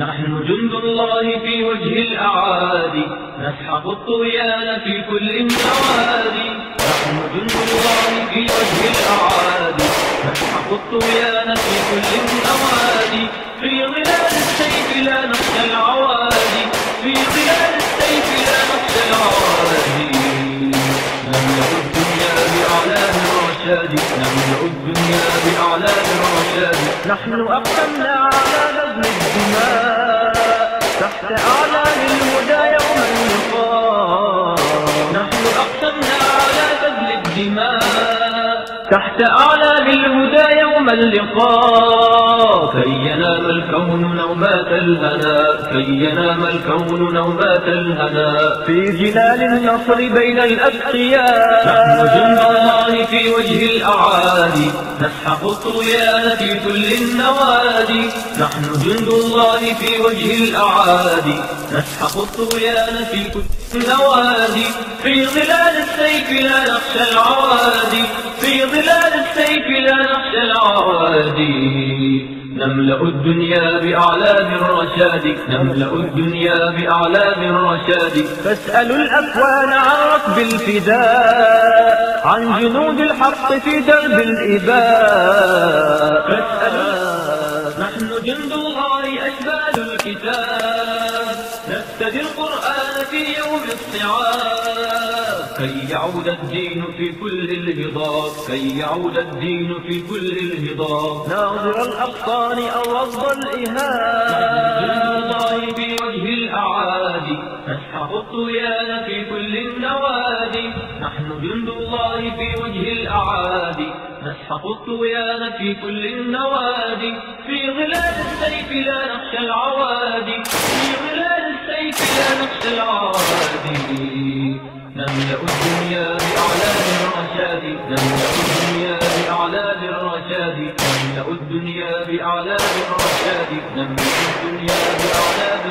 نحن جند الله في وجه الأعادي نسحق الطغيان في كل النوادي نحن جند الله في وجه الأعادي نسحق الطغيان في كل النوادي في ظلال السيف لا نخشى العوادي في ظلال السيف لا نخشى العوادي نملأ الدنيا بأعلام الرشاد. نملأ الدنيا بأعلام الرشاد. نحن أقسمنا على بذل الدماء تحت أعلام الهدى يوم اللقاء. نحن أقسمنا على بذل الدماء تحت أعلام الهدى يوم اللقاء. كي ينام الكون نومات الهنا كي ينام الكون نومات الهنا. في جلال النصر بين الأتقياء. نحن الله في وجه الأعادي نسحق الطغيان في كل النوادي. نحن جند الله في وجه الأعادي نسحق الطغيان في كل النوادي. في ظلال السيف لا نخشى العوادي. في ظلال السيف لا نخشى العوادي. نملأ الدنيا بأعلام الرشاد. نملأ الدنيا بأعلام الرشاد. فاسألوا الأكوان عن ركب الفداء. عن جنود الحق في درب الإباء. فاسألوا نحن جند الله أشبال الكتاب. نفتدي القرآن في يوم الصعاب. كي يعود الدين في كل الهضاب. كي يعود الدين في كل الهضاب. ناظر الأبطال أو جند الإهاب. الله في وجه الأعادي. نسحق الطغيان في كل جند الله في وجه الأعادي نسحق الطغيان في كل النوادي. في ظلال السيف لا نخشى العوادي في ظلال السيف لا نخشى العوادي نملأ الدنيا بأعلام الرشاد. نملأ الدنيا بأعلام الرشاد. نملأ الدنيا بأعلام الرشاد. نملأ الدنيا بأعلام